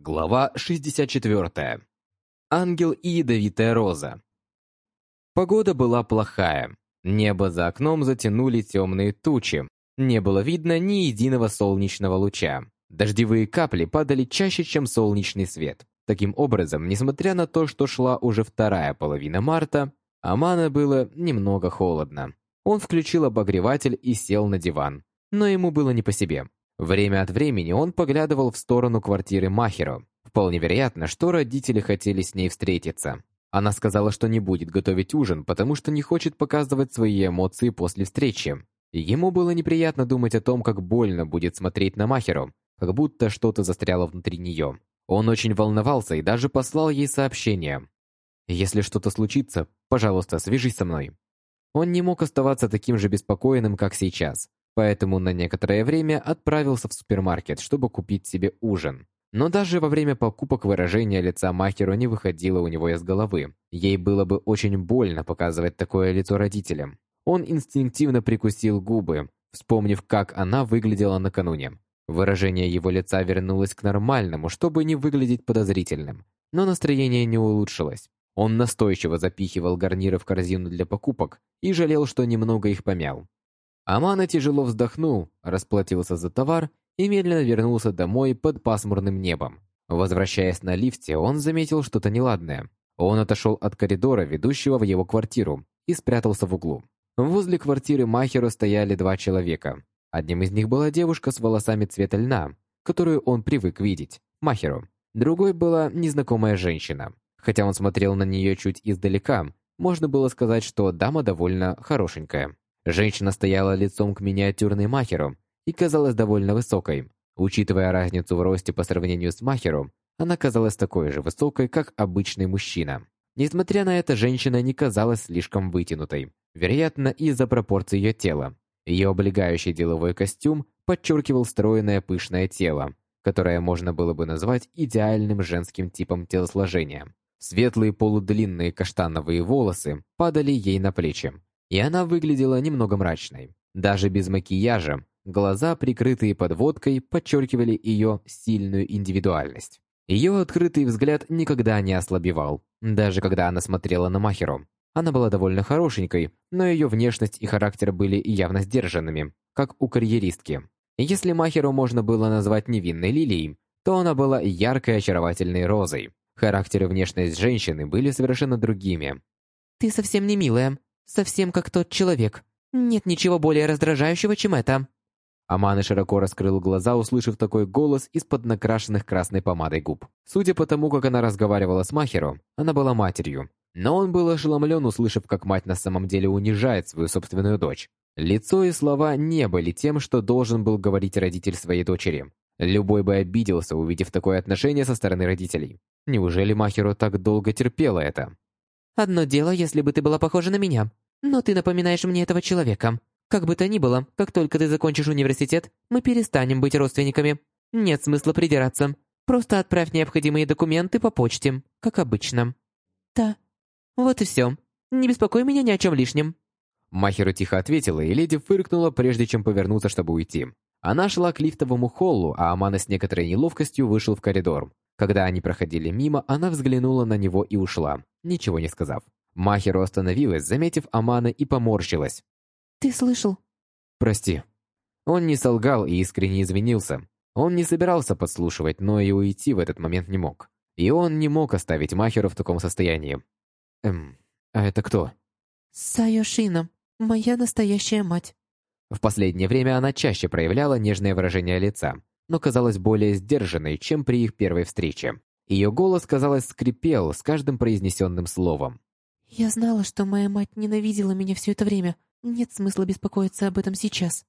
Глава 64. Ангел и ядовитая роза. Погода была плохая. Небо за окном затянули темные тучи. Не было видно ни единого солнечного луча. Дождевые капли падали чаще, чем солнечный свет. Таким образом, несмотря на то, что шла уже вторая половина марта, Амана было немного холодно. Он включил обогреватель и сел на диван. Но ему было не по себе. Время от времени он поглядывал в сторону квартиры Махеро. Вполне вероятно, что родители хотели с ней встретиться. Она сказала, что не будет готовить ужин, потому что не хочет показывать свои эмоции после встречи. Ему было неприятно думать о том, как больно будет смотреть на Махеру, как будто что-то застряло внутри нее. Он очень волновался и даже послал ей сообщение. «Если что-то случится, пожалуйста, свяжись со мной». Он не мог оставаться таким же беспокойным, как сейчас поэтому на некоторое время отправился в супермаркет, чтобы купить себе ужин. Но даже во время покупок выражение лица Махеру не выходило у него из головы. Ей было бы очень больно показывать такое лицо родителям. Он инстинктивно прикусил губы, вспомнив, как она выглядела накануне. Выражение его лица вернулось к нормальному, чтобы не выглядеть подозрительным. Но настроение не улучшилось. Он настойчиво запихивал гарниры в корзину для покупок и жалел, что немного их помял. Амана тяжело вздохнул, расплатился за товар и медленно вернулся домой под пасмурным небом. Возвращаясь на лифте, он заметил что-то неладное. Он отошел от коридора, ведущего в его квартиру, и спрятался в углу. Возле квартиры Махера стояли два человека. Одним из них была девушка с волосами цвета льна, которую он привык видеть, Махеру. Другой была незнакомая женщина. Хотя он смотрел на нее чуть издалека, можно было сказать, что дама довольно хорошенькая. Женщина стояла лицом к миниатюрной Махеру и казалась довольно высокой. Учитывая разницу в росте по сравнению с Махеру, она казалась такой же высокой, как обычный мужчина. Несмотря на это, женщина не казалась слишком вытянутой, вероятно, из-за пропорций ее тела. Ее облегающий деловой костюм подчеркивал стройное пышное тело, которое можно было бы назвать идеальным женским типом телосложения. Светлые полудлинные каштановые волосы падали ей на плечи, и она выглядела немного мрачной. Даже без макияжа, глаза, прикрытые подводкой, подчеркивали ее сильную индивидуальность. Ее открытый взгляд никогда не ослабевал, даже когда она смотрела на Махеру. Она была довольно хорошенькой, но ее внешность и характер были явно сдержанными, как у карьеристки. Если Махеру можно было назвать невинной лилией, то она была яркой очаровательной розой. Характер и внешность женщины были совершенно другими. «Ты совсем не милая», Совсем как тот человек. Нет ничего более раздражающего, чем это». Аманы широко раскрыл глаза, услышав такой голос из-под накрашенных красной помадой губ. Судя по тому, как она разговаривала с Махером, она была матерью. Но он был ошеломлен, услышав, как мать на самом деле унижает свою собственную дочь. Лицо и слова не были тем, что должен был говорить родитель своей дочери. Любой бы обиделся, увидев такое отношение со стороны родителей. Неужели Махеру так долго терпела это? Одно дело, если бы ты была похожа на меня, но ты напоминаешь мне этого человека. Как бы то ни было, как только ты закончишь университет, мы перестанем быть родственниками. Нет смысла придираться. Просто отправь необходимые документы по почте, как обычно. Да. Вот и все. Не беспокой меня ни о чем лишнем. Махеру тихо ответила, и леди фыркнула, прежде чем повернуться, чтобы уйти. Она шла к лифтовому холлу, а Амана с некоторой неловкостью вышел в коридор. Когда они проходили мимо, она взглянула на него и ушла, ничего не сказав. Махеру остановилась, заметив Амана, и поморщилась. «Ты слышал?» «Прости». Он не солгал и искренне извинился. Он не собирался подслушивать, но и уйти в этот момент не мог. И он не мог оставить Махеру в таком состоянии. «Эм, а это кто?» «Сайошина, моя настоящая мать». В последнее время она чаще проявляла нежное выражение лица, но казалась более сдержанной, чем при их первой встрече. Ее голос, казалось, скрипел с каждым произнесенным словом. «Я знала, что моя мать ненавидела меня все это время. Нет смысла беспокоиться об этом сейчас».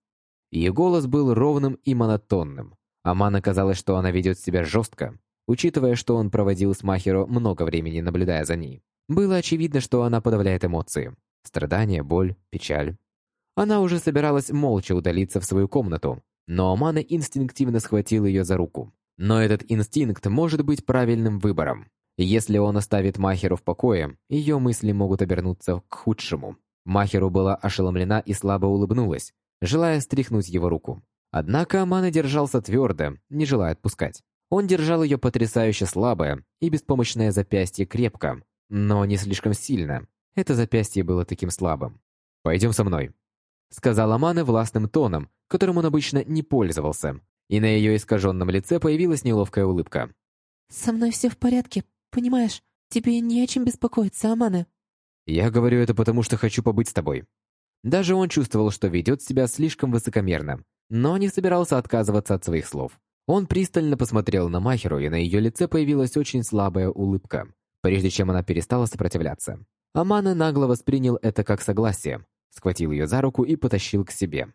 Ее голос был ровным и монотонным. Амана казалось, что она ведет себя жестко, учитывая, что он проводил с Махеро много времени, наблюдая за ней. Было очевидно, что она подавляет эмоции. Страдания, боль, печаль. Она уже собиралась молча удалиться в свою комнату, но Амана инстинктивно схватил ее за руку. Но этот инстинкт может быть правильным выбором. Если он оставит Махеру в покое, ее мысли могут обернуться к худшему. Махеру была ошеломлена и слабо улыбнулась, желая стряхнуть его руку. Однако Амана держался твердо, не желая отпускать. Он держал ее потрясающе слабое и беспомощное запястье крепко, но не слишком сильно. Это запястье было таким слабым. «Пойдем со мной», — сказала Мана властным тоном, которым он обычно не пользовался, и на ее искаженном лице появилась неловкая улыбка. «Со мной все в порядке, понимаешь? Тебе не о чем беспокоиться, Аманы». «Я говорю это потому, что хочу побыть с тобой». Даже он чувствовал, что ведет себя слишком высокомерно, но не собирался отказываться от своих слов. Он пристально посмотрел на Махеру, и на ее лице появилась очень слабая улыбка, прежде чем она перестала сопротивляться. Амана нагло воспринял это как согласие, схватил ее за руку и потащил к себе.